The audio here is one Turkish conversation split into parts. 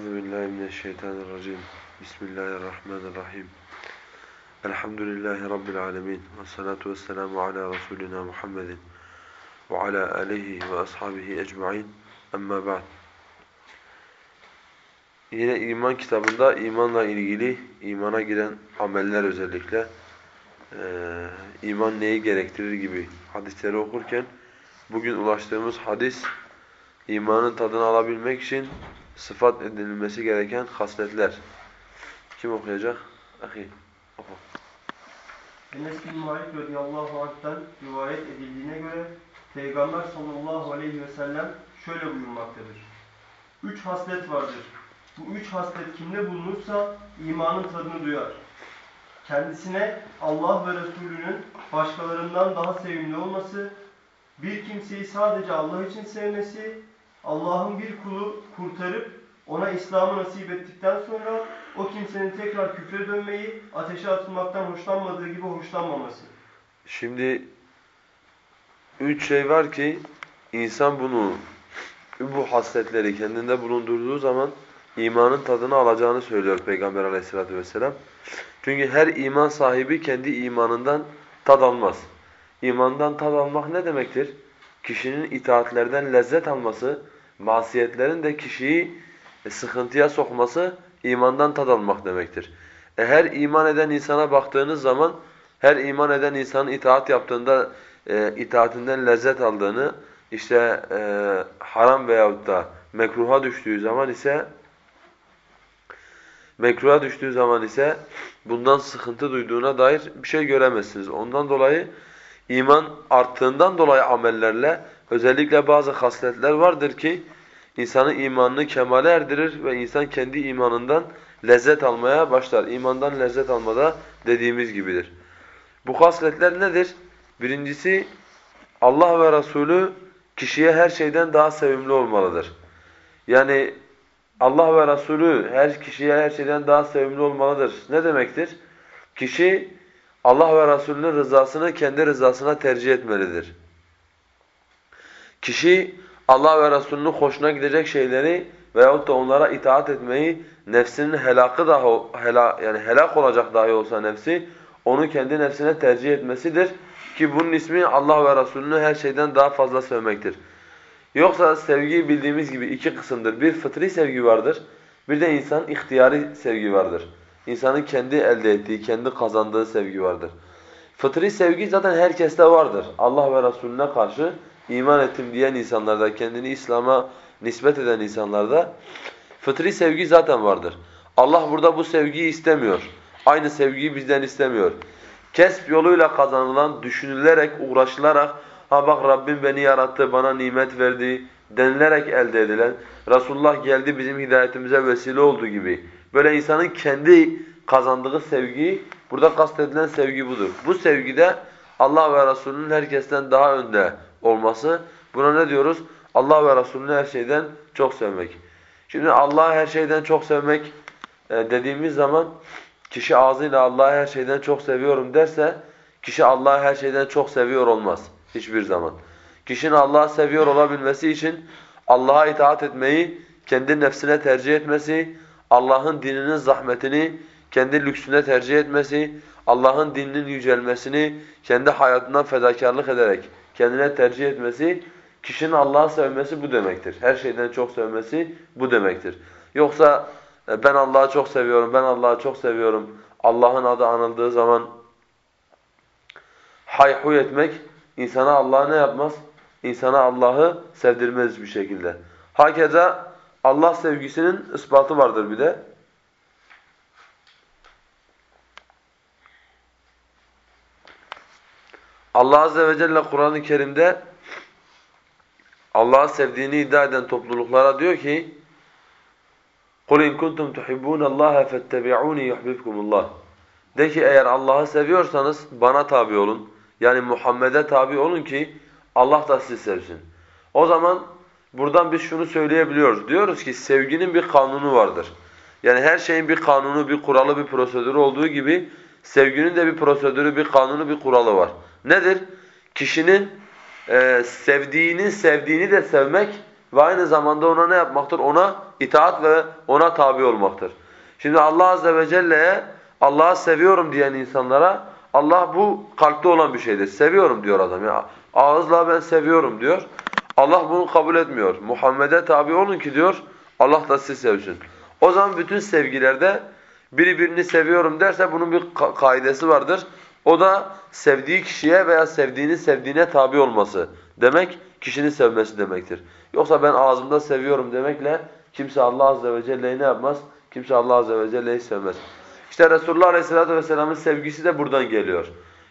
Euzu. Bismillahirrahmanirrahim. Elhamdülillahi rabbil alamin. Ves salatu vesselamu ala resulina Muhammedin ve ala alihi ve ashabihi ecmaîn. Amma ba'd. Yine iman kitabında imanla ilgili imana giren ameller özellikle e, iman neyi gerektirir gibi hadisleri okurken bugün ulaştığımız hadis imanın tadını alabilmek için sıfat edilmesi gereken hasletler. Kim okuyacak? Ahi, oku. Enes bin Malik radıyallahu anh'tan rivayet edildiğine göre Peygamber sallallahu aleyhi ve sellem şöyle buyurmaktadır. Üç haslet vardır. Bu üç haslet kimde bulunursa imanın tadını duyar. Kendisine Allah ve Resulünün başkalarından daha sevimli olması, bir kimseyi sadece Allah için sevmesi, Allah'ın bir kulu kurtarıp ona İslam'ı nasip ettikten sonra o kimsenin tekrar küfre dönmeyi, ateşe atılmaktan hoşlanmadığı gibi hoşlanmaması. Şimdi üç şey var ki insan bunu bu hasletleri kendinde bulundurduğu zaman imanın tadını alacağını söylüyor Peygamber aleyhissalatü vesselam. Çünkü her iman sahibi kendi imanından tad almaz. İmandan tad almak ne demektir? Kişinin itaatlerden lezzet alması, masiyetlerin de kişiyi sıkıntıya sokması imandan tad almak demektir. E her iman eden insana baktığınız zaman her iman eden insanın itaat yaptığında e, itaatinden lezzet aldığını, işte e, haram veyahut da mekruha düştüğü zaman ise mekruha düştüğü zaman ise bundan sıkıntı duyduğuna dair bir şey göremezsiniz. Ondan dolayı iman arttığından dolayı amellerle özellikle bazı hasletler vardır ki insanın imanını kemale erdirir ve insan kendi imanından lezzet almaya başlar. İmandan lezzet almada dediğimiz gibidir. Bu hasletler nedir? Birincisi Allah ve Resulü kişiye her şeyden daha sevimli olmalıdır. Yani Allah ve Resulü her kişiye her şeyden daha sevimli olmalıdır. Ne demektir? Kişi Allah ve Resulünün rızasını kendi rızasına tercih etmelidir. Kişi Allah ve Resulünün hoşuna gidecek şeyleri veyahut da onlara itaat etmeyi nefsinin helakı dahi hela, yani helak olacak dahi olsa nefsi onu kendi nefsine tercih etmesidir ki bunun ismi Allah ve Resulünü her şeyden daha fazla sevmektir. Yoksa sevgi bildiğimiz gibi iki kısımdır. Bir fıtri sevgi vardır. Bir de insan ihtiyari sevgi vardır. İnsanın kendi elde ettiği, kendi kazandığı sevgi vardır. Fıtri sevgi zaten herkeste vardır. Allah ve Resulüne karşı iman ettim diyen insanlarda, kendini İslam'a nispet eden insanlarda fıtri sevgi zaten vardır. Allah burada bu sevgiyi istemiyor. Aynı sevgiyi bizden istemiyor. Kesp yoluyla kazanılan, düşünülerek, uğraşılarak ha bak Rabbim beni yarattı, bana nimet verdi denilerek elde edilen, Resulullah geldi bizim hidayetimize vesile olduğu gibi böyle insanın kendi kazandığı sevgi, burada kastedilen sevgi budur. Bu sevgide Allah ve Resulünün herkesten daha önde olması. Buna ne diyoruz? Allah ve Resulünü her şeyden çok sevmek. Şimdi Allah'ı her şeyden çok sevmek e, dediğimiz zaman kişi ağzıyla Allah'ı her şeyden çok seviyorum derse kişi Allah'ı her şeyden çok seviyor olmaz hiçbir zaman. Kişinin Allah'ı seviyor olabilmesi için Allah'a itaat etmeyi kendi nefsine tercih etmesi, Allah'ın dininin zahmetini kendi lüksüne tercih etmesi, Allah'ın dininin yücelmesini kendi hayatından fedakarlık ederek kendine tercih etmesi, kişinin Allah'ı sevmesi bu demektir. Her şeyden çok sevmesi bu demektir. Yoksa e, ben Allah'ı çok seviyorum, ben Allah'ı çok seviyorum. Allah'ın adı anıldığı zaman hayhuy etmek insana Allah'ı ne yapmaz? İnsana Allah'ı sevdirmez bir şekilde. Hakeza Allah sevgisinin ispatı vardır bir de. Allah Azze ve Celle Kur'an-ı Kerim'de Allah'ı sevdiğini iddia eden topluluklara diyor ki قُلْ اِنْ كُنْتُمْ تُحِبُّونَ اللّٰهَ فَاتَّبِعُونِ يُحْبِبْكُمُ اللّٰهِ De ki eğer Allah'ı seviyorsanız bana tabi olun. Yani Muhammed'e tabi olun ki Allah da sizi sevsin. O zaman buradan biz şunu söyleyebiliyoruz. Diyoruz ki sevginin bir kanunu vardır. Yani her şeyin bir kanunu, bir kuralı, bir prosedürü olduğu gibi sevginin de bir prosedürü, bir kanunu, bir kuralı var. Nedir? Kişinin e, sevdiğinin sevdiğini de sevmek ve aynı zamanda ona ne yapmaktır? Ona itaat ve ona tabi olmaktır. Şimdi Allah azze ve celle'ye Allah'ı seviyorum diyen insanlara Allah bu kalpte olan bir şeydir. Seviyorum diyor adam ya. Ağızla ben seviyorum diyor. Allah bunu kabul etmiyor. Muhammed'e tabi olun ki diyor Allah da sizi sevsin. O zaman bütün sevgilerde biri birini seviyorum derse bunun bir ka kaidesi vardır. O da sevdiği kişiye veya sevdiğini sevdiğine tabi olması demek, kişinin sevmesi demektir. Yoksa ben ağzımda seviyorum demekle kimse Allah azze ve celle'yi ne yapmaz? Kimse Allah azze ve celle'yi sevmez. İşte Resulullah aleyhissalatu vesselamın sevgisi de buradan geliyor.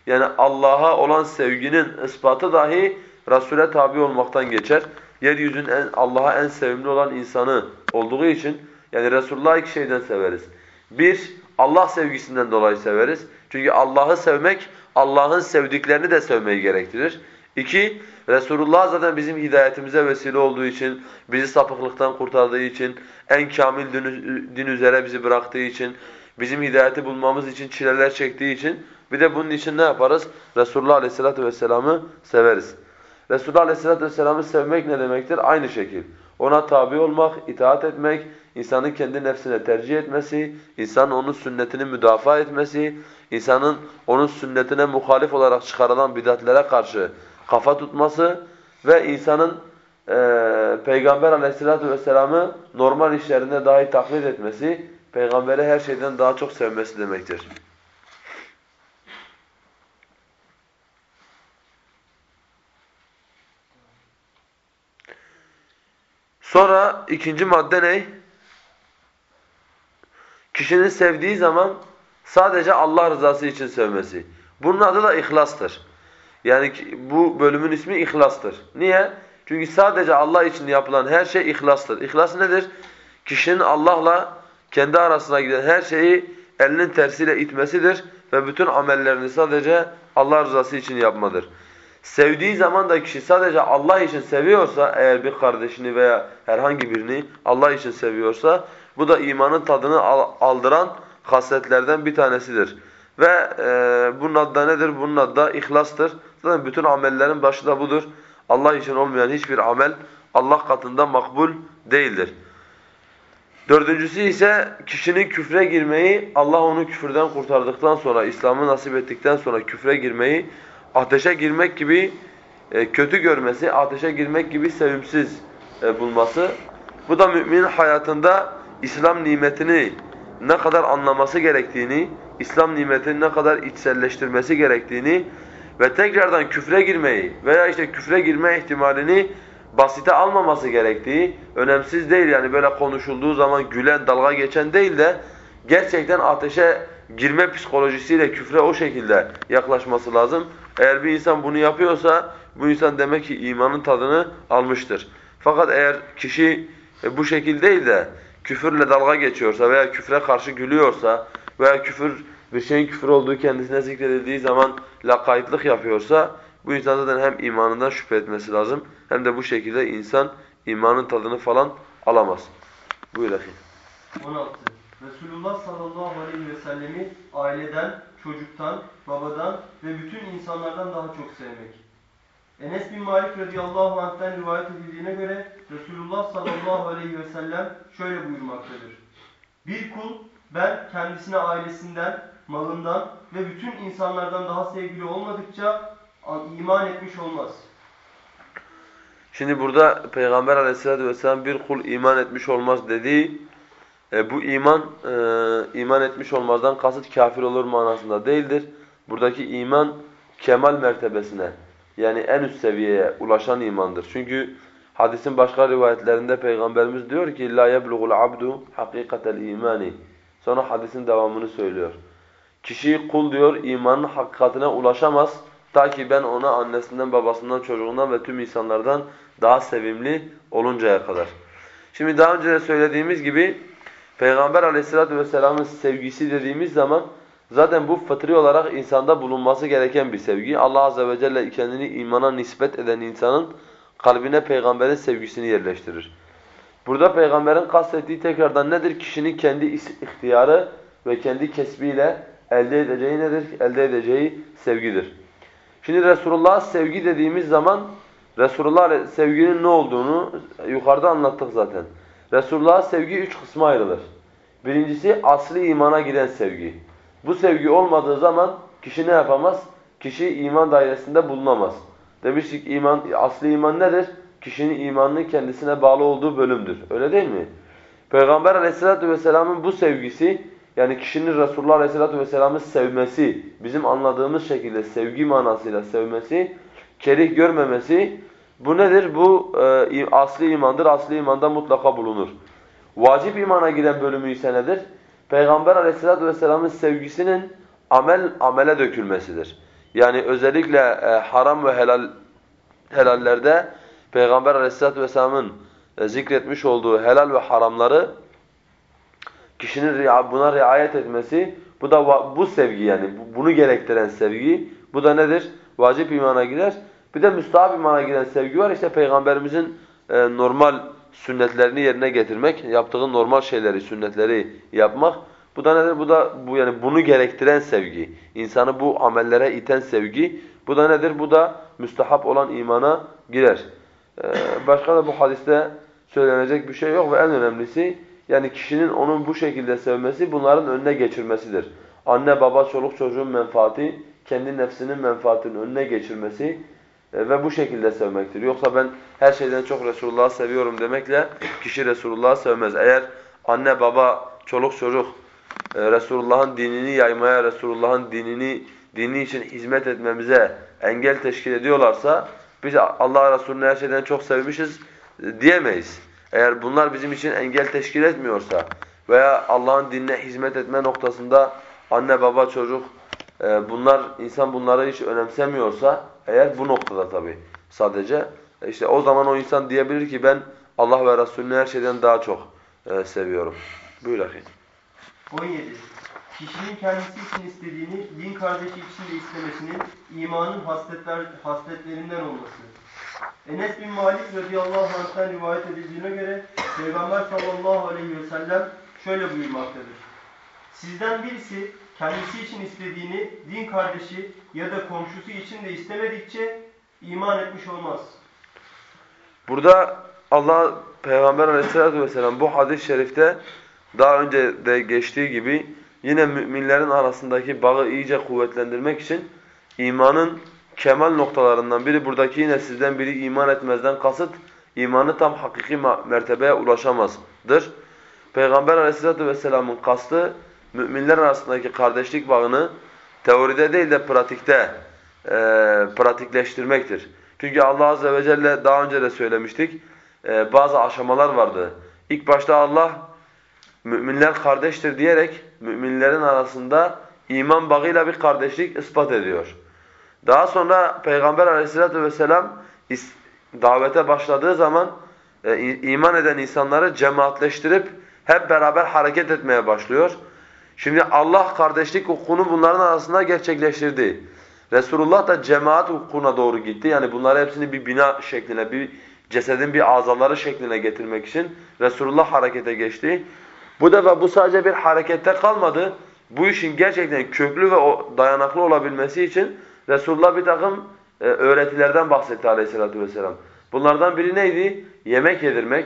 Yani Allah'a olan sevginin ispatı dahi Resul'e tabi olmaktan geçer. Yeryüzünün Allah'a en sevimli olan insanı olduğu için yani Resulullah'ı iki şeyden severiz. Bir, Allah sevgisinden dolayı severiz. Çünkü Allah'ı sevmek, Allah'ın sevdiklerini de sevmeyi gerektirir. İki, Resulullah zaten bizim hidayetimize vesile olduğu için, bizi sapıklıktan kurtardığı için, en kamil din, din üzere bizi bıraktığı için, bizim hidayeti bulmamız için çileler çektiği için, bir de bunun için ne yaparız? Resulullah Aleyhisselatü Vesselam'ı severiz. Resulullah Aleyhisselatü Vesselam'ı sevmek ne demektir? Aynı şekil. Ona tabi olmak, itaat etmek, insanın kendi nefsine tercih etmesi, insanın onun sünnetini müdafaa etmesi, insanın onun sünnetine muhalif olarak çıkarılan bidatlere karşı kafa tutması ve insanın e, Peygamber aleyhissalatu vesselam'ı normal işlerinde dahi taklit etmesi, Peygamberi her şeyden daha çok sevmesi demektir. Sonra ikinci madde ne? Kişinin sevdiği zaman sadece Allah rızası için sevmesi. Bunun adı da ihlastır. Yani bu bölümün ismi ihlastır. Niye? Çünkü sadece Allah için yapılan her şey ihlastır. İhlas nedir? Kişinin Allah'la kendi arasına giden her şeyi elinin tersiyle itmesidir ve bütün amellerini sadece Allah rızası için yapmadır. Sevdiği zaman da kişi sadece Allah için seviyorsa eğer bir kardeşini veya herhangi birini Allah için seviyorsa bu da imanın tadını aldıran hasletlerden bir tanesidir. Ve e, bunun adı nedir? Bunun adı da ihlastır. Zaten bütün amellerin başı da budur. Allah için olmayan hiçbir amel Allah katında makbul değildir. Dördüncüsü ise kişinin küfre girmeyi, Allah onu küfürden kurtardıktan sonra, İslam'ı nasip ettikten sonra küfre girmeyi, ateşe girmek gibi e, kötü görmesi, ateşe girmek gibi sevimsiz e, bulması. Bu da müminin hayatında İslam nimetini ne kadar anlaması gerektiğini, İslam nimetini ne kadar içselleştirmesi gerektiğini ve tekrardan küfre girmeyi veya işte küfre girme ihtimalini basite almaması gerektiği, önemsiz değil yani böyle konuşulduğu zaman gülen, dalga geçen değil de gerçekten ateşe girme psikolojisiyle küfre o şekilde yaklaşması lazım. Eğer bir insan bunu yapıyorsa bu insan demek ki imanın tadını almıştır. Fakat eğer kişi e, bu şekil değil de küfürle dalga geçiyorsa veya küfre karşı gülüyorsa veya küfür bir şeyin küfür olduğu kendisine zikredildiği zaman lakaytlık yapıyorsa bu insan zaten hem imanından şüphe etmesi lazım hem de bu şekilde insan imanın tadını falan alamaz. Buyur akı. 16. Resulullah sallallahu aleyhi ve sellemi aileden, çocuktan, babadan ve bütün insanlardan daha çok sevmek. Enes bin Malik radıyallahu anh'ten rivayet edildiğine göre Resulullah sallallahu aleyhi ve sellem şöyle buyurmaktadır. Bir kul ben kendisine ailesinden, malından ve bütün insanlardan daha sevgili olmadıkça iman etmiş olmaz. Şimdi burada Peygamber aleyhissalatü vesselam bir kul iman etmiş olmaz dediği e, bu iman e, iman etmiş olmazdan kasıt kafir olur manasında değildir. Buradaki iman kemal mertebesine yani en üst seviyeye ulaşan imandır. Çünkü hadisin başka rivayetlerinde Peygamberimiz diyor ki la yeblugul abdu hakikatel imani. Sonra hadisin devamını söylüyor. Kişi kul diyor imanın hakikatine ulaşamaz ta ki ben ona annesinden, babasından, çocuğundan ve tüm insanlardan daha sevimli oluncaya kadar. Şimdi daha önce de söylediğimiz gibi Peygamber aleyhissalatu vesselamın sevgisi dediğimiz zaman zaten bu fıtri olarak insanda bulunması gereken bir sevgi. Allah azze ve celle kendini imana nispet eden insanın kalbine peygamberin sevgisini yerleştirir. Burada peygamberin kastettiği tekrardan nedir? Kişinin kendi ihtiyarı ve kendi kesbiyle elde edeceği nedir? Elde edeceği sevgidir. Şimdi Resulullah sevgi dediğimiz zaman Resulullah sevginin ne olduğunu yukarıda anlattık zaten. Resulullah'a sevgi üç kısma ayrılır. Birincisi asli imana giden sevgi. Bu sevgi olmadığı zaman kişi ne yapamaz? Kişi iman dairesinde bulunamaz. Demiştik iman, asli iman nedir? Kişinin imanının kendisine bağlı olduğu bölümdür. Öyle değil mi? Peygamber aleyhissalatu vesselamın bu sevgisi yani kişinin Resulullah aleyhissalatu vesselam'ı sevmesi, bizim anladığımız şekilde sevgi manasıyla sevmesi, kerih görmemesi bu nedir? Bu e, asli imandır. Asli imanda mutlaka bulunur. Vacip imana giren bölümü ise nedir? Peygamber aleyhissalatu vesselamın sevgisinin amel amele dökülmesidir. Yani özellikle e, haram ve helal helallerde Peygamber aleyhissalatu vesselamın e, zikretmiş olduğu helal ve haramları kişinin buna riayet etmesi bu da bu sevgi yani bunu gerektiren sevgi bu da nedir? Vacip imana girer. Bir de müstahap imana giren sevgi var. İşte Peygamberimizin e, normal sünnetlerini yerine getirmek, yaptığı normal şeyleri, sünnetleri yapmak. Bu da nedir? Bu da bu yani bunu gerektiren sevgi. İnsanı bu amellere iten sevgi. Bu da nedir? Bu da müstahap olan imana girer. Ee, başka da bu hadiste söylenecek bir şey yok ve en önemlisi yani kişinin onun bu şekilde sevmesi bunların önüne geçirmesidir. Anne, baba, çoluk çocuğun menfaati, kendi nefsinin menfaatinin önüne geçirmesi e, ve bu şekilde sevmektir. Yoksa ben her şeyden çok Resulullah'ı seviyorum demekle kişi Resulullah'ı sevmez. Eğer anne, baba, çoluk çocuk e, Resulullah'ın dinini yaymaya, Resulullah'ın dinini dini için hizmet etmemize engel teşkil ediyorlarsa biz Allah Resulü'nü her şeyden çok sevmişiz e, diyemeyiz. Eğer bunlar bizim için engel teşkil etmiyorsa veya Allah'ın dinine hizmet etme noktasında anne baba çocuk bunlar insan bunları hiç önemsemiyorsa eğer bu noktada tabi sadece işte o zaman o insan diyebilir ki ben Allah ve Resulünü her şeyden daha çok e, seviyorum. Buyur akıyım. 17. Kişinin kendisi için istediğini din kardeşi için de istemesinin imanın hasletler, hasletlerinden olması. Enes bin Malik radıyallahu anh'tan rivayet edildiğine göre Peygamber sallallahu aleyhi ve sellem şöyle buyurmaktadır. Sizden birisi kendisi için istediğini din kardeşi ya da komşusu için de istemedikçe iman etmiş olmaz. Burada Allah Peygamber aleyhissalatü vesselam bu hadis-i şerifte daha önce de geçtiği gibi yine müminlerin arasındaki bağı iyice kuvvetlendirmek için imanın kemal noktalarından biri buradaki yine sizden biri iman etmezden kasıt imanı tam hakiki mertebeye ulaşamazdır. Peygamber aleyhissalatü vesselamın kastı müminler arasındaki kardeşlik bağını teoride değil de pratikte e, pratikleştirmektir. Çünkü Allah azze ve celle daha önce de söylemiştik e, bazı aşamalar vardı. İlk başta Allah müminler kardeştir diyerek müminlerin arasında iman bağıyla bir kardeşlik ispat ediyor. Daha sonra Peygamber aleyhissalatü vesselam davete başladığı zaman e, iman eden insanları cemaatleştirip hep beraber hareket etmeye başlıyor. Şimdi Allah kardeşlik hukukunu bunların arasında gerçekleştirdi. Resulullah da cemaat hukukuna doğru gitti. Yani bunları hepsini bir bina şekline, bir cesedin bir azaları şekline getirmek için Resulullah harekete geçti. Bu defa bu sadece bir harekette kalmadı. Bu işin gerçekten köklü ve dayanaklı olabilmesi için Resulullah bir takım e, öğretilerden bahsetti aleyhissalatü vesselam. Bunlardan biri neydi? Yemek yedirmek,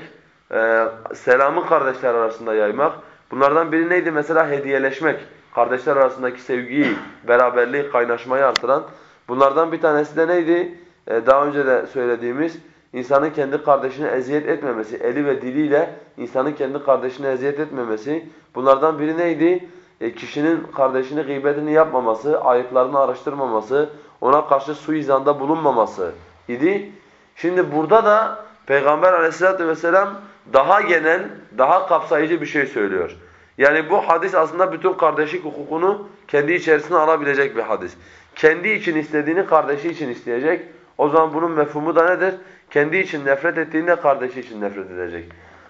e, selamı kardeşler arasında yaymak. Bunlardan biri neydi? Mesela hediyeleşmek. Kardeşler arasındaki sevgiyi, beraberliği, kaynaşmayı artıran. Bunlardan bir tanesi de neydi? E, daha önce de söylediğimiz insanın kendi kardeşine eziyet etmemesi, eli ve diliyle insanın kendi kardeşine eziyet etmemesi. Bunlardan biri neydi? E, kişinin kardeşini gıybetini yapmaması, ayıplarını araştırmaması, ona karşı suizanda bulunmaması idi. Şimdi burada da Peygamber aleyhissalatü vesselam daha genel, daha kapsayıcı bir şey söylüyor. Yani bu hadis aslında bütün kardeşlik hukukunu kendi içerisine alabilecek bir hadis. Kendi için istediğini kardeşi için isteyecek. O zaman bunun mefhumu da nedir? Kendi için nefret ettiğinde kardeşi için nefret edecek.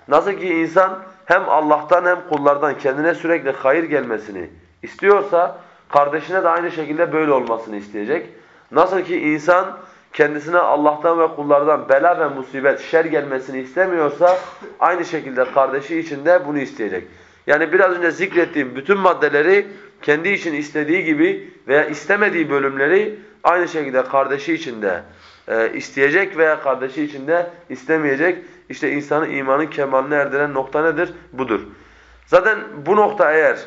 Nasıl ki insan hem Allah'tan hem kullardan kendine sürekli hayır gelmesini istiyorsa kardeşine de aynı şekilde böyle olmasını isteyecek. Nasıl ki insan kendisine Allah'tan ve kullardan bela ve musibet, şer gelmesini istemiyorsa aynı şekilde kardeşi için de bunu isteyecek. Yani biraz önce zikrettiğim bütün maddeleri kendi için istediği gibi veya istemediği bölümleri aynı şekilde kardeşi için de e, isteyecek veya kardeşi için de istemeyecek. İşte insanın imanın kemaline erdiren nokta nedir? Budur. Zaten bu nokta eğer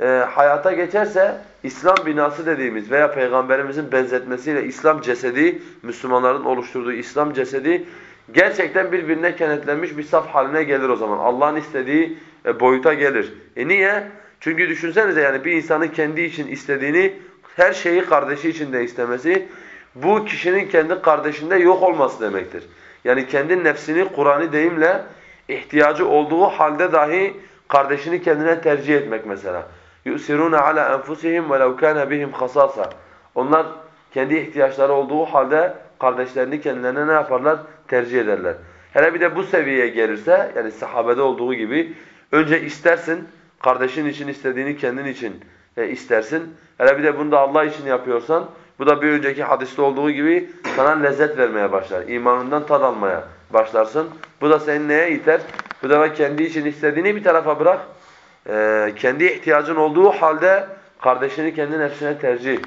e, hayata geçerse İslam binası dediğimiz veya Peygamberimizin benzetmesiyle İslam cesedi, Müslümanların oluşturduğu İslam cesedi gerçekten birbirine kenetlenmiş bir saf haline gelir o zaman. Allah'ın istediği boyuta gelir. E niye? Çünkü düşünsenize yani bir insanın kendi için istediğini her şeyi kardeşi için de istemesi bu kişinin kendi kardeşinde yok olması demektir. Yani kendi nefsini Kur'an'ı deyimle ihtiyacı olduğu halde dahi kardeşini kendine tercih etmek mesela. يُؤْسِرُونَ عَلَى أَنْفُسِهِمْ وَلَوْ كَانَ بِهِمْ خَصَاصًا Onlar kendi ihtiyaçları olduğu halde kardeşlerini kendilerine ne yaparlar? Tercih ederler. Hele bir de bu seviyeye gelirse yani sahabede olduğu gibi önce istersin, kardeşin için istediğini kendin için e, istersin. Hele bir de bunu da Allah için yapıyorsan bu da bir önceki hadiste olduğu gibi sana lezzet vermeye başlar. İmanından tad almaya başlarsın. Bu da seni neye iter? Bu da kendi için istediğini bir tarafa bırak. Ee, kendi ihtiyacın olduğu halde kardeşini kendi nefsine tercih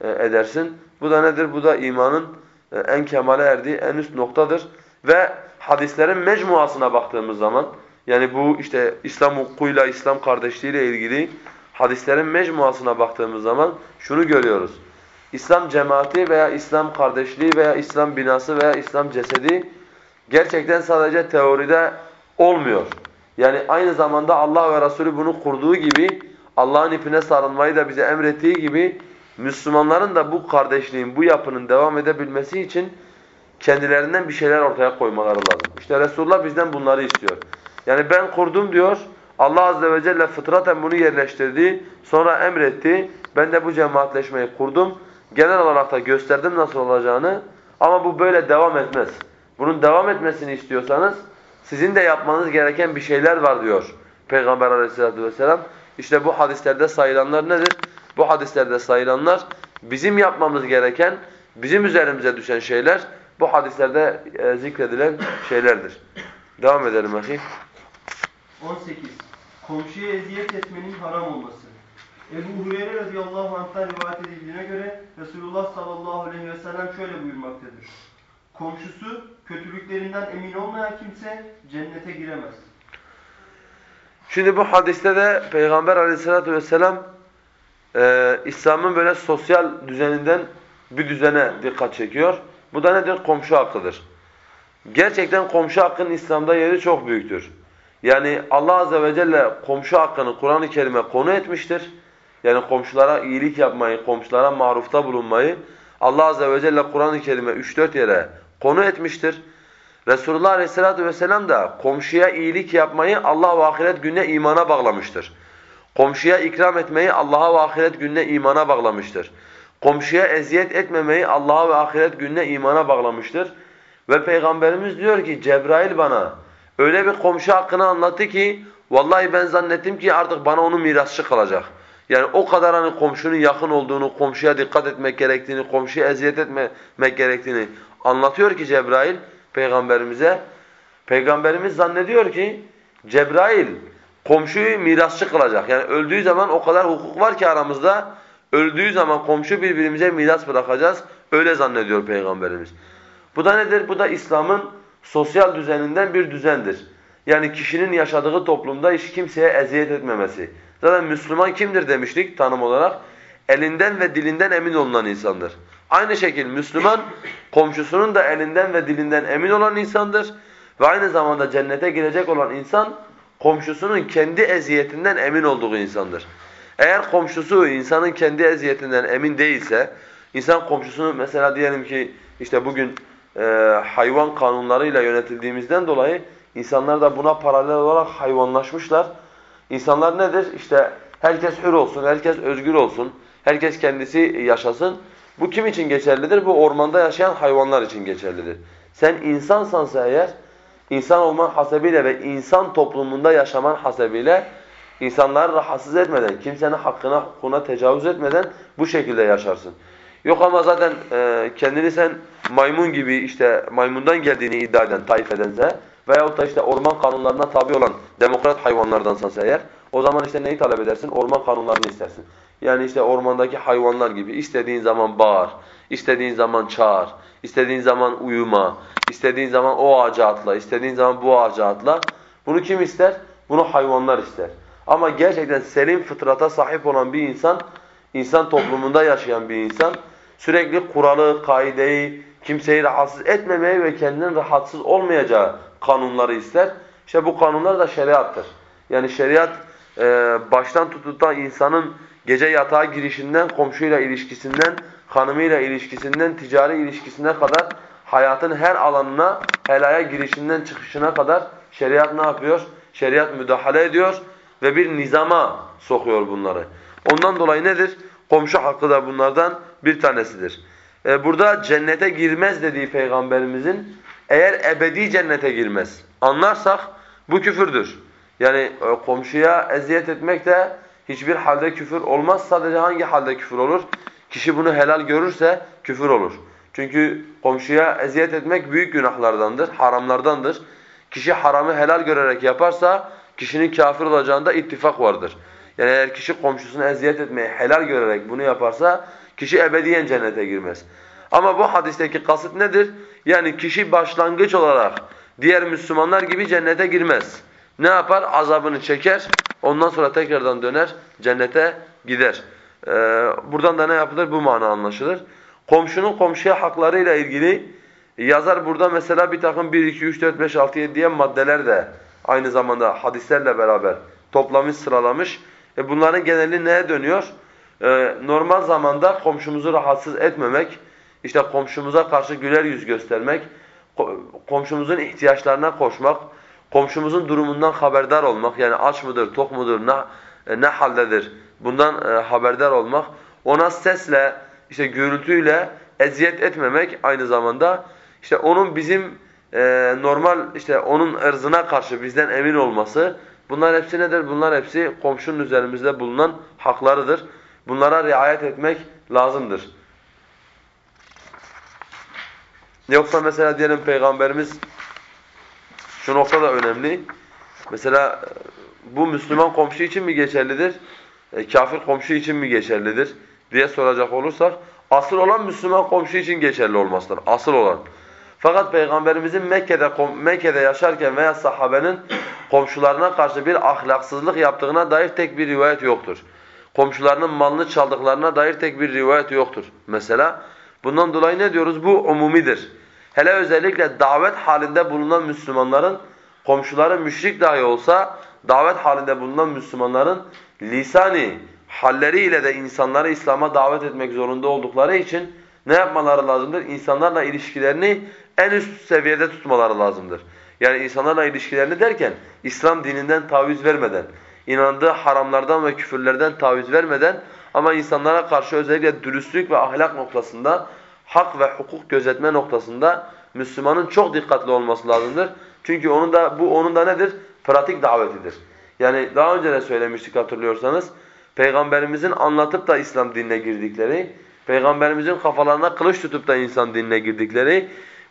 e, edersin. Bu da nedir? Bu da imanın e, en kemale erdiği en üst noktadır. Ve hadislerin mecmuasına baktığımız zaman yani bu işte İslam hukukuyla, İslam kardeşliğiyle ilgili hadislerin mecmuasına baktığımız zaman şunu görüyoruz. İslam cemaati veya İslam kardeşliği veya İslam binası veya İslam cesedi gerçekten sadece teoride olmuyor. Yani aynı zamanda Allah ve Resulü bunu kurduğu gibi Allah'ın ipine sarılmayı da bize emrettiği gibi Müslümanların da bu kardeşliğin, bu yapının devam edebilmesi için kendilerinden bir şeyler ortaya koymaları lazım. İşte Resulullah bizden bunları istiyor. Yani ben kurdum diyor, Allah Azze ve Celle fıtraten bunu yerleştirdi, sonra emretti. Ben de bu cemaatleşmeyi kurdum. Genel olarak da gösterdim nasıl olacağını ama bu böyle devam etmez. Bunun devam etmesini istiyorsanız sizin de yapmanız gereken bir şeyler var diyor Peygamber aleyhissalatu vesselam. İşte bu hadislerde sayılanlar nedir? Bu hadislerde sayılanlar bizim yapmamız gereken, bizim üzerimize düşen şeyler bu hadislerde e, zikredilen şeylerdir. Devam edelim bakayım. 18. Komşuya eziyet etmenin haram olması. Ebu Hureyre radıyallahu anh'tan rivayet edildiğine göre Resulullah sallallahu aleyhi ve sellem şöyle buyurmaktadır. Komşusu kötülüklerinden emin olmayan kimse cennete giremez. Şimdi bu hadiste de Peygamber aleyhissalatu vesselam e, İslam'ın böyle sosyal düzeninden bir düzene dikkat çekiyor. Bu da nedir? Komşu hakkıdır. Gerçekten komşu hakkının İslam'da yeri çok büyüktür. Yani Allah azze ve celle komşu hakkını Kur'an-ı Kerim'e konu etmiştir. Yani komşulara iyilik yapmayı, komşulara marufta bulunmayı Allah azze ve celle Kur'an-ı Kerim'e 3-4 yere konu etmiştir. Resulullah aleyhissalatu vesselam da komşuya iyilik yapmayı Allah ve ahiret gününe imana bağlamıştır. Komşuya ikram etmeyi Allah'a ve ahiret gününe imana bağlamıştır. Komşuya eziyet etmemeyi Allah'a ve ahiret gününe imana bağlamıştır. Ve Peygamberimiz diyor ki Cebrail bana öyle bir komşu hakkını anlattı ki vallahi ben zannettim ki artık bana onun mirasçı kalacak. Yani o kadar hani komşunun yakın olduğunu, komşuya dikkat etmek gerektiğini, komşuya eziyet etmemek gerektiğini anlatıyor ki Cebrail peygamberimize. Peygamberimiz zannediyor ki Cebrail komşuyu mirasçı kılacak. Yani öldüğü zaman o kadar hukuk var ki aramızda öldüğü zaman komşu birbirimize miras bırakacağız. Öyle zannediyor peygamberimiz. Bu da nedir? Bu da İslam'ın sosyal düzeninden bir düzendir. Yani kişinin yaşadığı toplumda hiç kimseye eziyet etmemesi. Zaten Müslüman kimdir demiştik tanım olarak? Elinden ve dilinden emin olunan insandır. Aynı şekilde Müslüman komşusunun da elinden ve dilinden emin olan insandır. Ve aynı zamanda cennete girecek olan insan komşusunun kendi eziyetinden emin olduğu insandır. Eğer komşusu insanın kendi eziyetinden emin değilse, insan komşusunu mesela diyelim ki işte bugün e, hayvan kanunlarıyla yönetildiğimizden dolayı insanlar da buna paralel olarak hayvanlaşmışlar. İnsanlar nedir? İşte herkes hür olsun, herkes özgür olsun, herkes kendisi yaşasın. Bu kim için geçerlidir? Bu ormanda yaşayan hayvanlar için geçerlidir. Sen insansansa eğer, insan olman hasebiyle ve insan toplumunda yaşaman hasebiyle insanları rahatsız etmeden, kimsenin hakkına, hukukuna tecavüz etmeden bu şekilde yaşarsın. Yok ama zaten e, kendini sen maymun gibi işte maymundan geldiğini iddia eden, taif edense veyahut da işte orman kanunlarına tabi olan demokrat hayvanlardansan eğer o zaman işte neyi talep edersin? Orman kanunlarını istersin. Yani işte ormandaki hayvanlar gibi istediğin zaman bağır, istediğin zaman çağır, istediğin zaman uyuma, istediğin zaman o ağaca atla, istediğin zaman bu ağaca atla. Bunu kim ister? Bunu hayvanlar ister. Ama gerçekten selim fıtrata sahip olan bir insan, insan toplumunda yaşayan bir insan sürekli kuralı, kaideyi, kimseyi rahatsız etmemeyi ve kendinin rahatsız olmayacağı kanunları ister. İşte bu kanunlar da şeriattır. Yani şeriat e, baştan tutup insanın gece yatağa girişinden, komşuyla ilişkisinden, hanımıyla ilişkisinden, ticari ilişkisine kadar hayatın her alanına, helaya girişinden çıkışına kadar şeriat ne yapıyor? Şeriat müdahale ediyor ve bir nizama sokuyor bunları. Ondan dolayı nedir? Komşu hakkı da bunlardan bir tanesidir. Ee, burada cennete girmez dediği Peygamberimizin eğer ebedi cennete girmez anlarsak bu küfürdür. Yani e, komşuya eziyet etmek de hiçbir halde küfür olmaz. Sadece hangi halde küfür olur? Kişi bunu helal görürse küfür olur. Çünkü komşuya eziyet etmek büyük günahlardandır, haramlardandır. Kişi haramı helal görerek yaparsa kişinin kafir olacağında ittifak vardır. Yani eğer kişi komşusuna eziyet etmeyi helal görerek bunu yaparsa kişi ebediyen cennete girmez. Ama bu hadisteki kasıt nedir? Yani kişi başlangıç olarak diğer Müslümanlar gibi cennete girmez. Ne yapar? Azabını çeker, ondan sonra tekrardan döner, cennete gider. Ee, buradan da ne yapılır? Bu mana anlaşılır. Komşunun komşuya haklarıyla ilgili yazar burada mesela bir takım 1, 2, 3, 4, 5, 6, 7 diye maddeler de aynı zamanda hadislerle beraber toplamış, sıralamış. E bunların geneli neye dönüyor? Ee, normal zamanda komşumuzu rahatsız etmemek, işte komşumuza karşı güler yüz göstermek, komşumuzun ihtiyaçlarına koşmak, komşumuzun durumundan haberdar olmak, yani aç mıdır, tok mudur, ne, e, ne haldedir bundan e, haberdar olmak, ona sesle, işte gürültüyle eziyet etmemek aynı zamanda, işte onun bizim e, normal, işte onun ırzına karşı bizden emin olması, bunlar hepsi nedir? Bunlar hepsi komşunun üzerimizde bulunan haklarıdır. Bunlara riayet etmek lazımdır. Yoksa mesela diyelim Peygamberimiz şu nokta da önemli. Mesela bu Müslüman komşu için mi geçerlidir? E, kafir komşu için mi geçerlidir? diye soracak olursak asıl olan Müslüman komşu için geçerli olmasıdır. Asıl olan. Fakat Peygamberimizin Mekke'de Mekke'de yaşarken veya sahabenin komşularına karşı bir ahlaksızlık yaptığına dair tek bir rivayet yoktur. Komşularının malını çaldıklarına dair tek bir rivayet yoktur. Mesela bundan dolayı ne diyoruz? Bu umumidir. Hele özellikle davet halinde bulunan Müslümanların komşuları müşrik dahi olsa davet halinde bulunan Müslümanların lisani halleriyle de insanları İslam'a davet etmek zorunda oldukları için ne yapmaları lazımdır? İnsanlarla ilişkilerini en üst seviyede tutmaları lazımdır. Yani insanlarla ilişkilerini derken İslam dininden taviz vermeden, inandığı haramlardan ve küfürlerden taviz vermeden ama insanlara karşı özellikle dürüstlük ve ahlak noktasında hak ve hukuk gözetme noktasında Müslümanın çok dikkatli olması lazımdır. Çünkü onun da bu onun da nedir? Pratik davetidir. Yani daha önce de söylemiştik hatırlıyorsanız. Peygamberimizin anlatıp da İslam dinine girdikleri, Peygamberimizin kafalarına kılıç tutup da insan dinine girdikleri,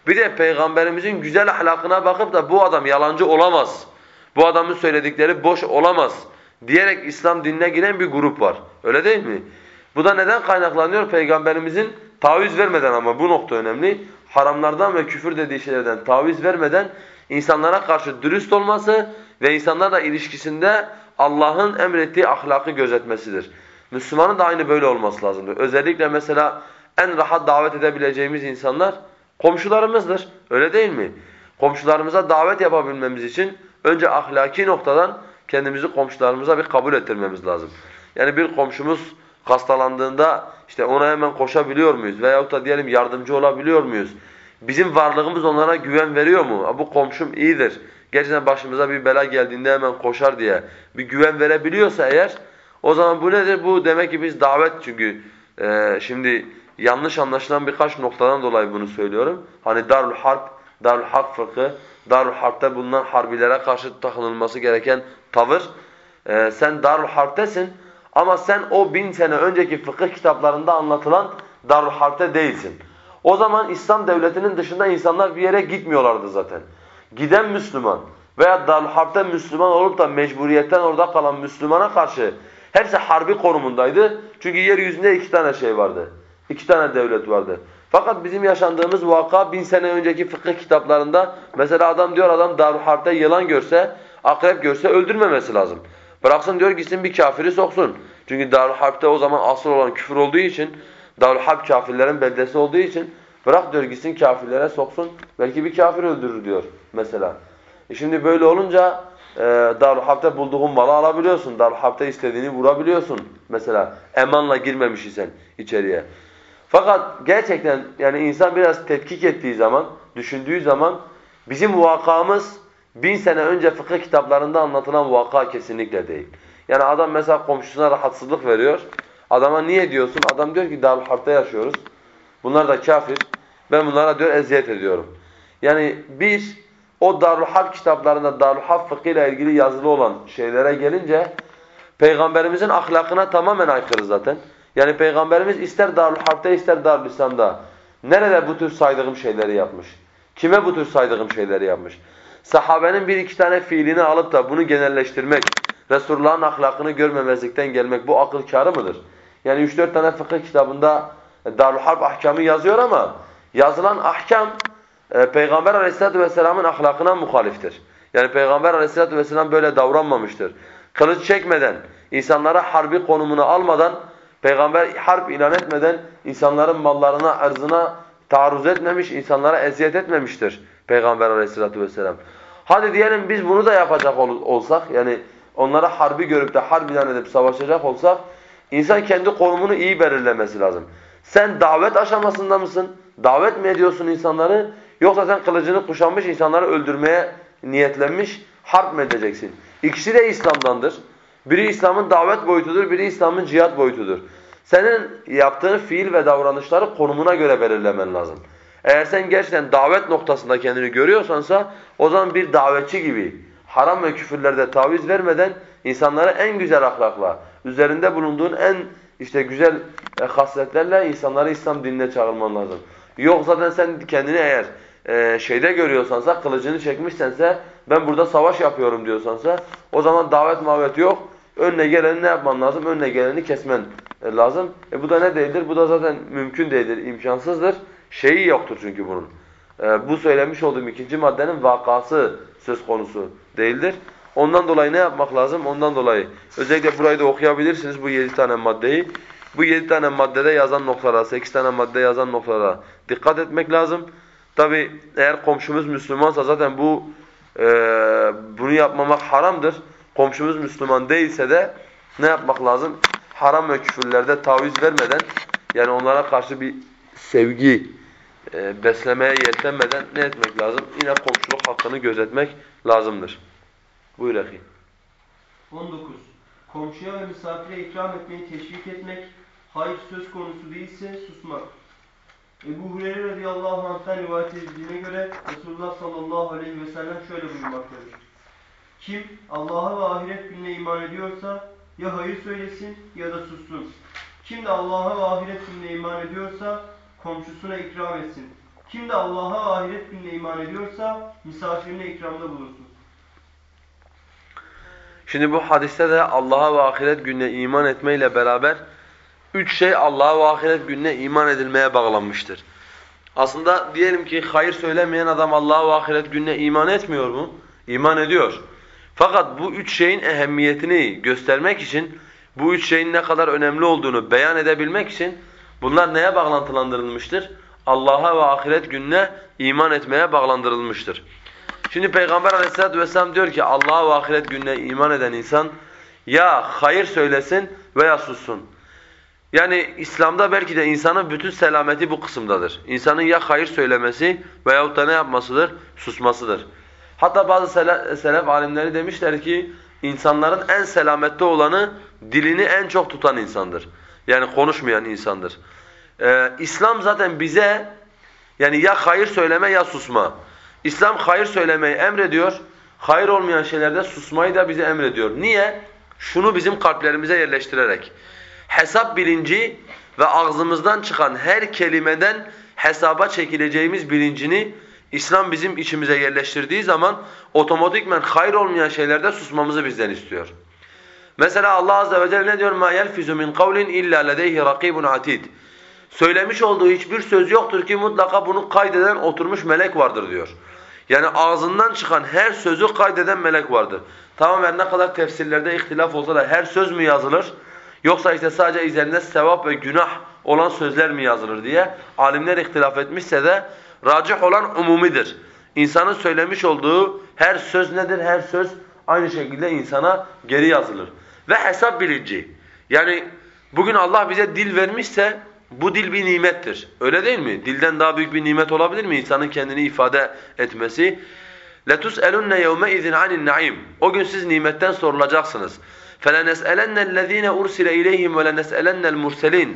bir de Peygamberimizin güzel ahlakına bakıp da bu adam yalancı olamaz, bu adamın söyledikleri boş olamaz diyerek İslam dinine giren bir grup var. Öyle değil mi? Bu da neden kaynaklanıyor? Peygamberimizin taviz vermeden ama bu nokta önemli. Haramlardan ve küfür dediği şeylerden taviz vermeden insanlara karşı dürüst olması ve insanlarla ilişkisinde Allah'ın emrettiği ahlakı gözetmesidir. Müslümanın da aynı böyle olması lazımdır. Özellikle mesela en rahat davet edebileceğimiz insanlar komşularımızdır. Öyle değil mi? Komşularımıza davet yapabilmemiz için önce ahlaki noktadan kendimizi komşularımıza bir kabul ettirmemiz lazım. Yani bir komşumuz hastalandığında işte ona hemen koşabiliyor muyuz? Veyahut da diyelim yardımcı olabiliyor muyuz? Bizim varlığımız onlara güven veriyor mu? Bu komşum iyidir. Gerçekten başımıza bir bela geldiğinde hemen koşar diye bir güven verebiliyorsa eğer o zaman bu nedir? Bu demek ki biz davet çünkü e, şimdi yanlış anlaşılan birkaç noktadan dolayı bunu söylüyorum. Hani Darul Harp, Darul Hak fıkhı, Darul Harp'te bulunan harbilere karşı takınılması gereken tavır. E, sen Darul Harp'tesin ama sen o bin sene önceki fıkıh kitaplarında anlatılan Darul Harp'te değilsin. O zaman İslam devletinin dışında insanlar bir yere gitmiyorlardı zaten. giden Müslüman veya Darül Harp'te Müslüman olup da mecburiyetten orada kalan Müslümana karşı hepsi harbi konumundaydı. Çünkü yeryüzünde iki tane şey vardı. İki tane devlet vardı. Fakat bizim yaşandığımız vaka bin sene önceki fıkıh kitaplarında mesela adam diyor adam Darül Harp'te yılan görse, akrep görse öldürmemesi lazım. Bıraksın diyor gitsin bir kafiri soksun. Çünkü Darül Harp'te o zaman asıl olan küfür olduğu için, Darül Harp kafirlerin beldesi olduğu için bırak diyor gitsin kafirlere soksun. Belki bir kafir öldürür diyor mesela. E şimdi böyle olunca e, Darül Harp'te bulduğun malı alabiliyorsun. Darül Harp'te istediğini vurabiliyorsun mesela. Emanla girmemiş isen içeriye. Fakat gerçekten yani insan biraz tetkik ettiği zaman, düşündüğü zaman bizim vakamız bin sene önce fıkıh kitaplarında anlatılan vaka kesinlikle değil. Yani adam mesela komşusuna rahatsızlık veriyor. Adama niye diyorsun? Adam diyor ki Darül yaşıyoruz. Bunlar da kafir. Ben bunlara diyor eziyet ediyorum. Yani bir, o Darül kitaplarında Darül Harp fıkıh ile ilgili yazılı olan şeylere gelince Peygamberimizin ahlakına tamamen aykırı zaten. Yani Peygamberimiz ister Darül Harp'te ister Darül İslam'da nerede bu tür saydığım şeyleri yapmış? Kime bu tür saydığım şeyleri yapmış? Sahabenin bir iki tane fiilini alıp da bunu genelleştirmek, Resulullah'ın ahlakını görmemezlikten gelmek bu akıl kârı mıdır? Yani üç dört tane fıkıh kitabında Darül Harp ahkamı yazıyor ama yazılan ahkam e, Peygamber Aleyhisselatü vesselamın ahlakına muhaliftir. Yani Peygamber Aleyhisselatü vesselam böyle davranmamıştır. Kılıç çekmeden, insanlara harbi konumunu almadan Peygamber harp ilan etmeden insanların mallarına, arzına taarruz etmemiş, insanlara eziyet etmemiştir Peygamber aleyhissalatu vesselam. Hadi diyelim biz bunu da yapacak ol olsak, yani onlara harbi görüp de harp ilan edip savaşacak olsak, insan kendi konumunu iyi belirlemesi lazım. Sen davet aşamasında mısın? Davet mi ediyorsun insanları? Yoksa sen kılıcını kuşanmış insanları öldürmeye niyetlenmiş, harp mı edeceksin? İkisi de İslam'dandır. Biri İslam'ın davet boyutudur, biri İslam'ın cihat boyutudur. Senin yaptığın fiil ve davranışları konumuna göre belirlemen lazım. Eğer sen gerçekten davet noktasında kendini görüyorsansa o zaman bir davetçi gibi haram ve küfürlerde taviz vermeden insanları en güzel ahlakla, üzerinde bulunduğun en işte güzel e, hasletlerle insanları İslam dinine çağırman lazım. Yok zaten sen kendini eğer e, şeyde görüyorsansa, kılıcını çekmişsense, ben burada savaş yapıyorum diyorsansa, o zaman davet mavet yok. Önüne geleni ne yapman lazım? Önüne geleni kesmen e, lazım. E bu da ne değildir? Bu da zaten mümkün değildir, imkansızdır. Şeyi yoktur çünkü bunun. E, bu söylemiş olduğum ikinci maddenin vakası söz konusu değildir. Ondan dolayı ne yapmak lazım? Ondan dolayı özellikle burayı da okuyabilirsiniz bu yedi tane maddeyi. Bu yedi tane maddede yazan noktalara, sekiz tane madde yazan noktalara dikkat etmek lazım. Tabi eğer komşumuz Müslümansa zaten bu e, bunu yapmamak haramdır. Komşumuz Müslüman değilse de ne yapmak lazım? Haram ve küfürlerde taviz vermeden yani onlara karşı bir sevgi e, beslemeye yeltenmeden ne etmek lazım? Yine komşuluk hakkını gözetmek lazımdır. Buyur Ehi. 19. Komşuya ve misafire ikram etmeyi teşvik etmek, hayır söz konusu değilse susmak. Ebu Hureyre radıyallahu anh'tan rivayet edildiğine göre Resulullah sallallahu aleyhi ve sellem şöyle buyurmaktadır. Kim Allah'a ve ahiret gününe iman ediyorsa ya hayır söylesin ya da sussun. Kim de Allah'a ve ahiret gününe iman ediyorsa komşusuna ikram etsin. Kim de Allah'a ve ahiret gününe iman ediyorsa misafirine ikramda bulunsun. Şimdi bu hadiste de Allah'a ve ahiret gününe iman etmeyle beraber üç şey Allah'a ve ahiret gününe iman edilmeye bağlanmıştır. Aslında diyelim ki hayır söylemeyen adam Allah'a ve ahiret gününe iman etmiyor mu? İman ediyor. Fakat bu üç şeyin ehemmiyetini göstermek için, bu üç şeyin ne kadar önemli olduğunu beyan edebilmek için bunlar neye bağlantılandırılmıştır? Allah'a ve ahiret gününe iman etmeye bağlandırılmıştır. Şimdi Peygamber aleyhissalatu vesselam diyor ki Allah'a ve ahiret gününe iman eden insan ya hayır söylesin veya sussun. Yani İslam'da belki de insanın bütün selameti bu kısımdadır. İnsanın ya hayır söylemesi veyahut da ne yapmasıdır? Susmasıdır. Hatta bazı selef, alimleri demişler ki insanların en selametli olanı dilini en çok tutan insandır. Yani konuşmayan insandır. Ee, İslam zaten bize yani ya hayır söyleme ya susma. İslam hayır söylemeyi emrediyor. Hayır olmayan şeylerde susmayı da bize emrediyor. Niye? Şunu bizim kalplerimize yerleştirerek. Hesap bilinci ve ağzımızdan çıkan her kelimeden hesaba çekileceğimiz bilincini İslam bizim içimize yerleştirdiği zaman otomatikmen hayır olmayan şeylerde susmamızı bizden istiyor. Mesela Allah azze ve celle ne diyor? مَا يَلْفِزُ مِنْ قَوْلٍ اِلَّا لَدَيْهِ رَقِيبٌ عَتِيدٌ Söylemiş olduğu hiçbir söz yoktur ki mutlaka bunu kaydeden oturmuş melek vardır diyor. Yani ağzından çıkan her sözü kaydeden melek vardır. Tamam her ne kadar tefsirlerde ihtilaf olsa da her söz mü yazılır? Yoksa işte sadece üzerinde sevap ve günah olan sözler mi yazılır diye alimler ihtilaf etmişse de racih olan umumidir. İnsanın söylemiş olduğu her söz nedir? Her söz aynı şekilde insana geri yazılır. Ve hesap bilinci. Yani bugün Allah bize dil vermişse bu dil bir nimettir. Öyle değil mi? Dilden daha büyük bir nimet olabilir mi insanın kendini ifade etmesi? لَتُسْأَلُنَّ يَوْمَئِذٍ عَنِ النَّعِيمِ O gün siz nimetten sorulacaksınız. فَلَنَسْأَلَنَّ الَّذ۪ينَ اُرْسِلَ اِلَيْهِمْ وَلَنَسْأَلَنَّ الْمُرْسَلِينَ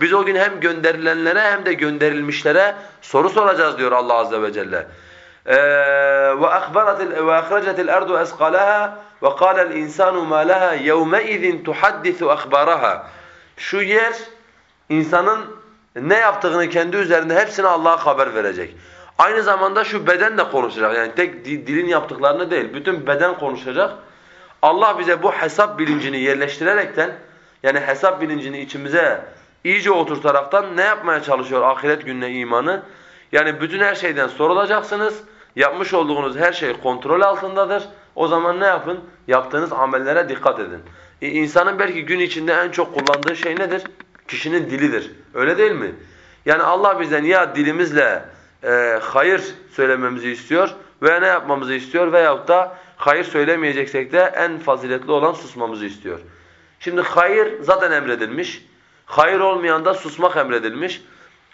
Biz o gün hem gönderilenlere hem de gönderilmişlere soru soracağız diyor Allah Azze ve Celle. وَأَخْرَجَتِ الْأَرْضُ أَسْقَلَهَا وَقَالَ الْاِنْسَانُ مَا لَهَا يَوْمَئِذٍ تُحَدِّثُ أَخْبَارَهَا Şu yer insanın ne yaptığını kendi üzerinde hepsine Allah'a haber verecek. Aynı zamanda şu beden de konuşacak. Yani tek dilin yaptıklarını değil, bütün beden konuşacak. Allah bize bu hesap bilincini yerleştirerekten yani hesap bilincini içimize iyice oturtaraktan ne yapmaya çalışıyor ahiret gününe imanı? Yani bütün her şeyden sorulacaksınız. Yapmış olduğunuz her şey kontrol altındadır. O zaman ne yapın? Yaptığınız amellere dikkat edin. E, insanın belki gün içinde en çok kullandığı şey nedir? Kişinin dilidir. Öyle değil mi? Yani Allah bizden ya dilimizle e, hayır söylememizi istiyor veya ne yapmamızı istiyor veyahut da hayır söylemeyeceksek de en faziletli olan susmamızı istiyor. Şimdi hayır zaten emredilmiş. Hayır olmayan da susmak emredilmiş.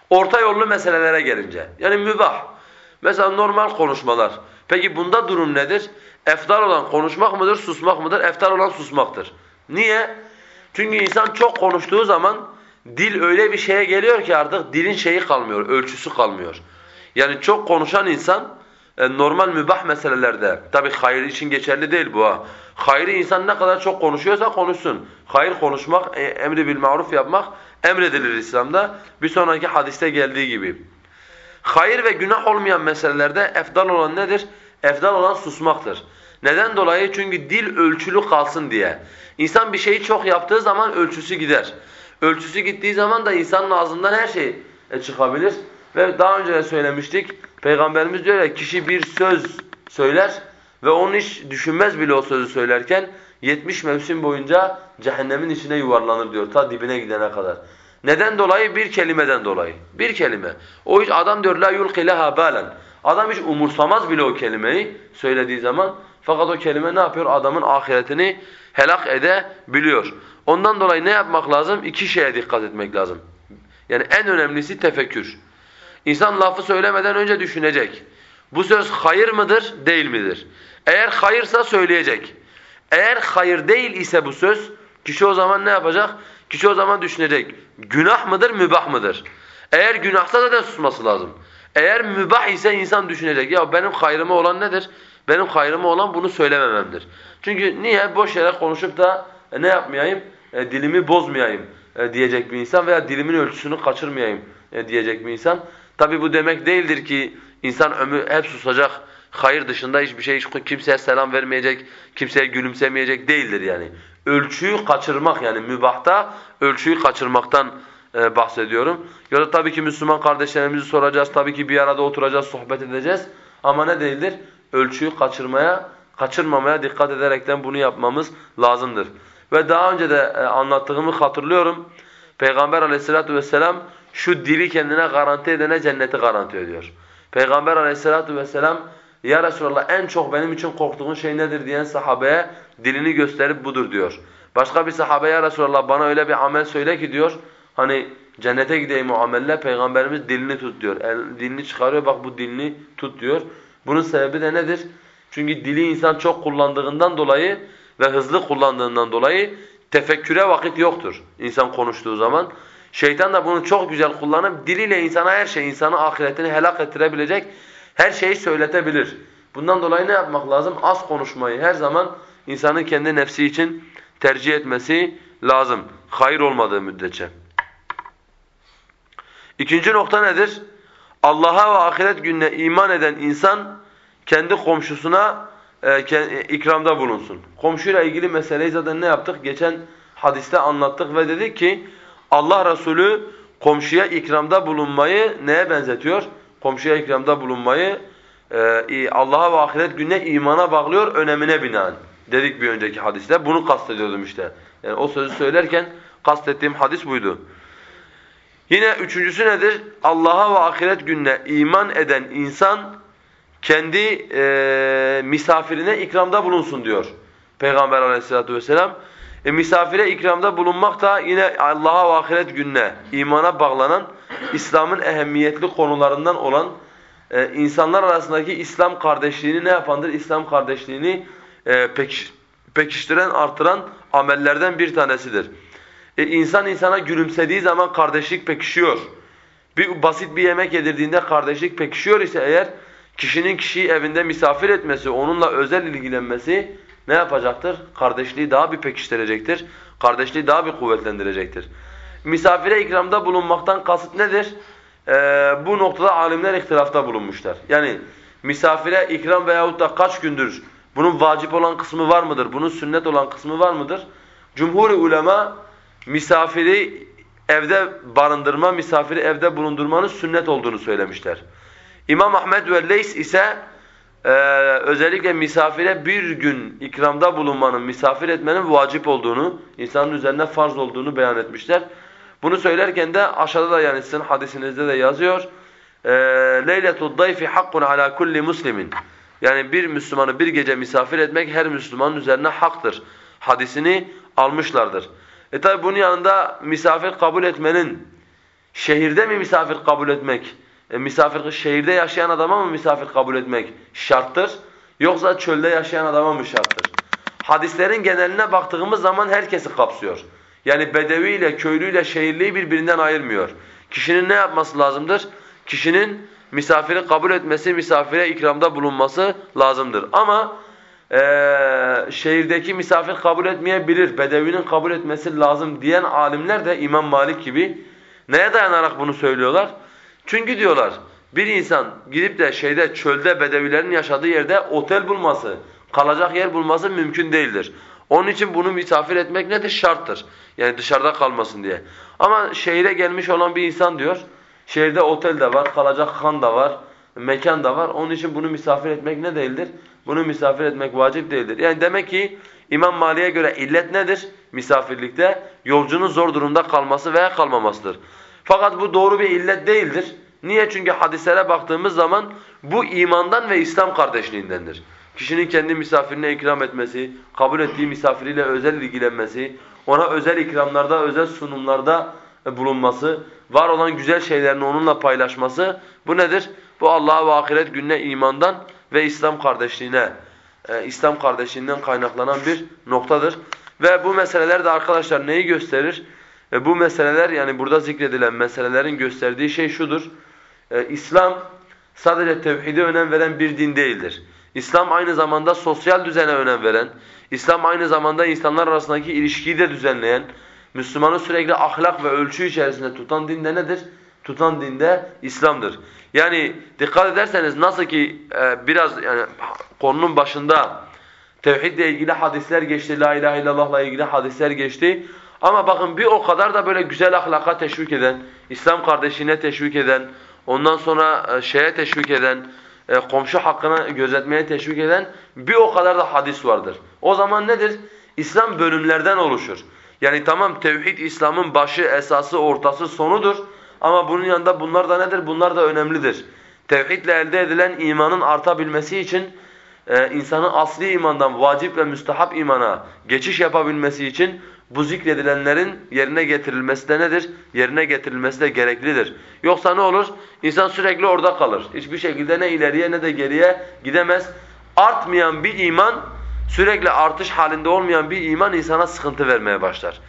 Orta yollu meselelere gelince. Yani mübah. Mesela normal konuşmalar. Peki bunda durum nedir? Eftar olan konuşmak mıdır, susmak mıdır? Eftar olan susmaktır. Niye? Çünkü insan çok konuştuğu zaman dil öyle bir şeye geliyor ki artık dilin şeyi kalmıyor, ölçüsü kalmıyor. Yani çok konuşan insan normal mübah meselelerde, tabi hayır için geçerli değil bu ha. Hayrı insan ne kadar çok konuşuyorsa konuşsun. Hayır konuşmak, e, emri bil maruf yapmak emredilir İslam'da. Bir sonraki hadiste geldiği gibi. Hayır ve günah olmayan meselelerde efdal olan nedir? Efdal olan susmaktır. Neden dolayı? Çünkü dil ölçülü kalsın diye. İnsan bir şeyi çok yaptığı zaman ölçüsü gider. Ölçüsü gittiği zaman da insanın ağzından her şey e, çıkabilir. Ve daha önce de söylemiştik. Peygamberimiz diyor ya kişi bir söz söyler ve onun hiç düşünmez bile o sözü söylerken 70 mevsim boyunca cehennemin içine yuvarlanır diyor ta dibine gidene kadar. Neden dolayı? Bir kelimeden dolayı. Bir kelime. O hiç adam diyor la yulqi leha balen. Adam hiç umursamaz bile o kelimeyi söylediği zaman. Fakat o kelime ne yapıyor? Adamın ahiretini helak edebiliyor. Ondan dolayı ne yapmak lazım? İki şeye dikkat etmek lazım. Yani en önemlisi tefekkür. İnsan lafı söylemeden önce düşünecek. Bu söz hayır mıdır, değil midir? Eğer hayırsa söyleyecek. Eğer hayır değil ise bu söz, kişi o zaman ne yapacak? Kişi o zaman düşünecek. Günah mıdır, mübah mıdır? Eğer günahsa zaten susması lazım. Eğer mübah ise insan düşünecek. Ya benim hayrıma olan nedir? Benim hayrıma olan bunu söylemememdir. Çünkü niye? Boş yere konuşup da e, ne yapmayayım? E, dilimi bozmayayım e, diyecek bir insan veya dilimin ölçüsünü kaçırmayayım e, diyecek bir insan. Tabi bu demek değildir ki insan ömür hep susacak, hayır dışında hiçbir şey, hiç kimseye selam vermeyecek, kimseye gülümsemeyecek değildir yani. Ölçüyü kaçırmak yani mübahta ölçüyü kaçırmaktan e, bahsediyorum. Ya da tabii ki Müslüman kardeşlerimizi soracağız, tabii ki bir arada oturacağız, sohbet edeceğiz. Ama ne değildir? Ölçüyü kaçırmaya, kaçırmamaya dikkat ederekten bunu yapmamız lazımdır. Ve daha önce de e, anlattığımı hatırlıyorum. Peygamber aleyhissalatu vesselam şu dili kendine garanti edene cenneti garanti ediyor. Peygamber aleyhissalatu vesselam ya Resulallah en çok benim için korktuğun şey nedir diyen sahabeye dilini gösterip budur diyor. Başka bir sahabe ya Resulallah bana öyle bir amel söyle ki diyor hani cennete gideyim o amelle peygamberimiz dilini tut diyor. El, dilini çıkarıyor bak bu dilini tut diyor. Bunun sebebi de nedir? Çünkü dili insan çok kullandığından dolayı ve hızlı kullandığından dolayı tefekküre vakit yoktur insan konuştuğu zaman. Şeytan da bunu çok güzel kullanıp diliyle insana her şey, insanı ahiretini helak ettirebilecek her şeyi söyletebilir. Bundan dolayı ne yapmak lazım? Az konuşmayı her zaman insanın kendi nefsi için tercih etmesi lazım. Hayır olmadığı müddetçe. İkinci nokta nedir? Allah'a ve ahiret gününe iman eden insan kendi komşusuna e, ikramda bulunsun. Komşuyla ilgili meseleyi zaten ne yaptık? Geçen hadiste anlattık ve dedik ki Allah Resulü komşuya ikramda bulunmayı neye benzetiyor? Komşuya ikramda bulunmayı e, Allah'a ve ahiret gününe imana bağlıyor önemine binaen. Dedik bir önceki hadiste. Bunu kastediyordum işte. Yani o sözü söylerken kastettiğim hadis buydu. Yine üçüncüsü nedir? Allah'a ve ahiret gününe iman eden insan kendi e, misafirine ikramda bulunsun diyor Peygamber aleyhissalatu vesselam. E, misafire ikramda bulunmak da yine Allah'a ve ahiret gününe imana bağlanan İslam'ın ehemmiyetli konularından olan e, insanlar arasındaki İslam kardeşliğini ne yapandır? İslam kardeşliğini e, pekiş, pekiştiren, artıran amellerden bir tanesidir. E, insan insana gülümsediği zaman kardeşlik pekişiyor. Bir basit bir yemek yedirdiğinde kardeşlik pekişiyor ise eğer kişinin kişiyi evinde misafir etmesi, onunla özel ilgilenmesi ne yapacaktır? Kardeşliği daha bir pekiştirecektir. Kardeşliği daha bir kuvvetlendirecektir. Misafire ikramda bulunmaktan kasıt nedir? Ee, bu noktada alimler ihtilafta bulunmuşlar. Yani misafire ikram veyahut da kaç gündür bunun vacip olan kısmı var mıdır? Bunun sünnet olan kısmı var mıdır? Cumhur ulema misafiri evde barındırma, misafiri evde bulundurmanın sünnet olduğunu söylemişler. İmam Ahmed ve Leys ise e, özellikle misafire bir gün ikramda bulunmanın, misafir etmenin vacip olduğunu, insanın üzerine farz olduğunu beyan etmişler. Bunu söylerken de aşağıda da yani sizin hadisinizde de yazıyor. E, Leyletud dayfi hakkun ala kulli muslimin. Yani bir Müslümanı bir gece misafir etmek her Müslümanın üzerine haktır. Hadisini almışlardır. E tabi bunun yanında misafir kabul etmenin, şehirde mi misafir kabul etmek, e, misafir şehirde yaşayan adama mı misafir kabul etmek şarttır? Yoksa çölde yaşayan adama mı şarttır? Hadislerin geneline baktığımız zaman herkesi kapsıyor. Yani bedevi ile köylü ile şehirliyi birbirinden ayırmıyor. Kişinin ne yapması lazımdır? Kişinin misafiri kabul etmesi, misafire ikramda bulunması lazımdır. Ama e, şehirdeki misafir kabul etmeyebilir, bedevinin kabul etmesi lazım diyen alimler de İmam Malik gibi neye dayanarak bunu söylüyorlar? Çünkü diyorlar bir insan gidip de şeyde çölde bedevilerin yaşadığı yerde otel bulması, kalacak yer bulması mümkün değildir. Onun için bunu misafir etmek nedir? Şarttır. Yani dışarıda kalmasın diye. Ama şehire gelmiş olan bir insan diyor, şehirde otel de var, kalacak han da var, mekan da var. Onun için bunu misafir etmek ne değildir? Bunu misafir etmek vacip değildir. Yani demek ki İmam Mali'ye göre illet nedir? Misafirlikte yolcunun zor durumda kalması veya kalmamasıdır. Fakat bu doğru bir illet değildir. Niye? Çünkü hadislere baktığımız zaman bu imandan ve İslam kardeşliğindendir. Kişinin kendi misafirine ikram etmesi, kabul ettiği misafiriyle özel ilgilenmesi, ona özel ikramlarda, özel sunumlarda bulunması, var olan güzel şeylerini onunla paylaşması bu nedir? Bu Allah'a ve ahiret gününe imandan ve İslam kardeşliğine, e, İslam kardeşliğinden kaynaklanan bir noktadır. Ve bu meseleler de arkadaşlar neyi gösterir? Ve bu meseleler yani burada zikredilen meselelerin gösterdiği şey şudur. Ee, İslam sadece tevhide önem veren bir din değildir. İslam aynı zamanda sosyal düzene önem veren, İslam aynı zamanda insanlar arasındaki ilişkiyi de düzenleyen, Müslümanı sürekli ahlak ve ölçü içerisinde tutan din de nedir? Tutan din de İslam'dır. Yani dikkat ederseniz nasıl ki e, biraz yani konunun başında tevhidle ilgili hadisler geçti, la ilahe illallah'la ilgili hadisler geçti. Ama bakın bir o kadar da böyle güzel ahlaka teşvik eden, İslam kardeşine teşvik eden, ondan sonra e, şeye teşvik eden, e, komşu hakkını gözetmeye teşvik eden bir o kadar da hadis vardır. O zaman nedir? İslam bölümlerden oluşur. Yani tamam tevhid İslam'ın başı, esası, ortası, sonudur. Ama bunun yanında bunlar da nedir? Bunlar da önemlidir. Tevhidle elde edilen imanın artabilmesi için e, insanın asli imandan vacip ve müstehap imana geçiş yapabilmesi için bu zikredilenlerin yerine getirilmesi de nedir? Yerine getirilmesi de gereklidir. Yoksa ne olur? İnsan sürekli orada kalır. Hiçbir şekilde ne ileriye ne de geriye gidemez. Artmayan bir iman, sürekli artış halinde olmayan bir iman insana sıkıntı vermeye başlar.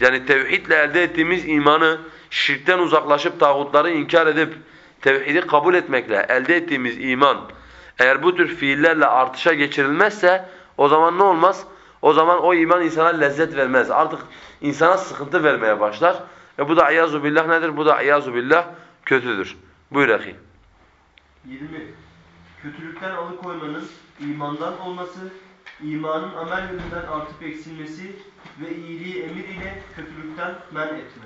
Yani tevhidle elde ettiğimiz imanı, şirkten uzaklaşıp tağutları inkar edip tevhidi kabul etmekle elde ettiğimiz iman, eğer bu tür fiillerle artışa geçirilmezse o zaman ne olmaz? O zaman o iman insana lezzet vermez. Artık insana sıkıntı vermeye başlar. E bu da iyazu billah nedir? Bu da iyazu billah kötüdür. Buyur akhi. 20. Kötülükten alıkoymanın imandan olması, imanın amel yönünden artıp eksilmesi ve iyiliği emir ile kötülükten men etme.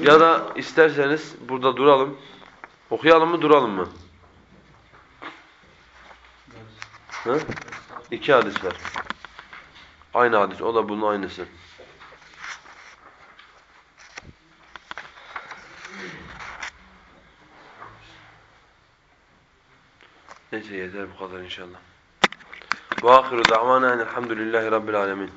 Ya da isterseniz burada duralım. Okuyalım mı duralım mı? Hı? İki hadis var. Aynı hadis. O da bunun aynısı. Neyse yeter bu kadar inşallah. Ve ahiru da'vana enelhamdülillahi rabbil alemin.